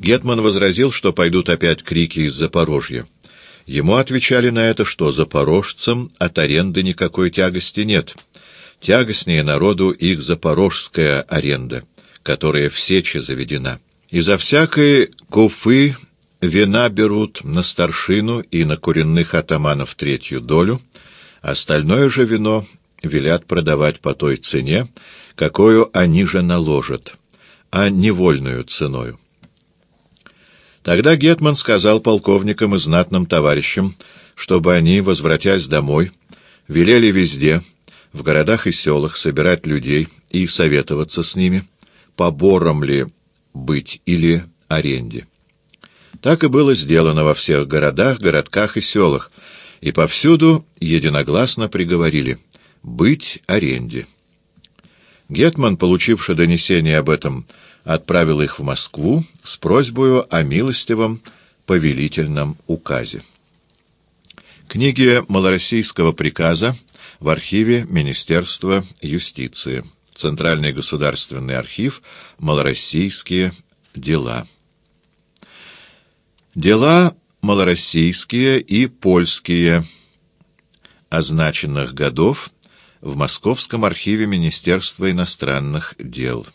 Гетман возразил, что пойдут опять крики из Запорожья. Ему отвечали на это, что запорожцам от аренды никакой тягости нет. Тягостнее народу их запорожская аренда, которая в Сечи заведена. Изо всякой куфы вина берут на старшину и на куренных атаманов третью долю, остальное же вино велят продавать по той цене, какую они же наложат, а невольную ценою. Тогда Гетман сказал полковникам и знатным товарищам, чтобы они, возвратясь домой, велели везде, в городах и селах, собирать людей и советоваться с ними, побором ли быть или аренде. Так и было сделано во всех городах, городках и селах, и повсюду единогласно приговорили «быть аренде». Гетман, получивший донесение об этом, отправил их в Москву с просьбой о милостивом повелительном указе. Книги малороссийского приказа в архиве Министерства юстиции. Центральный государственный архив «Малороссийские дела». Дела малороссийские и польские означенных годов в Московском архиве Министерства иностранных дел.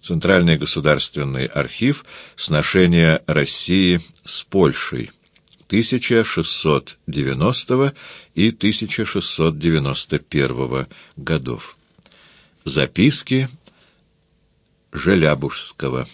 Центральный государственный архив «Сношение России с Польшей» 1690 и 1691 годов. Записки Желябужского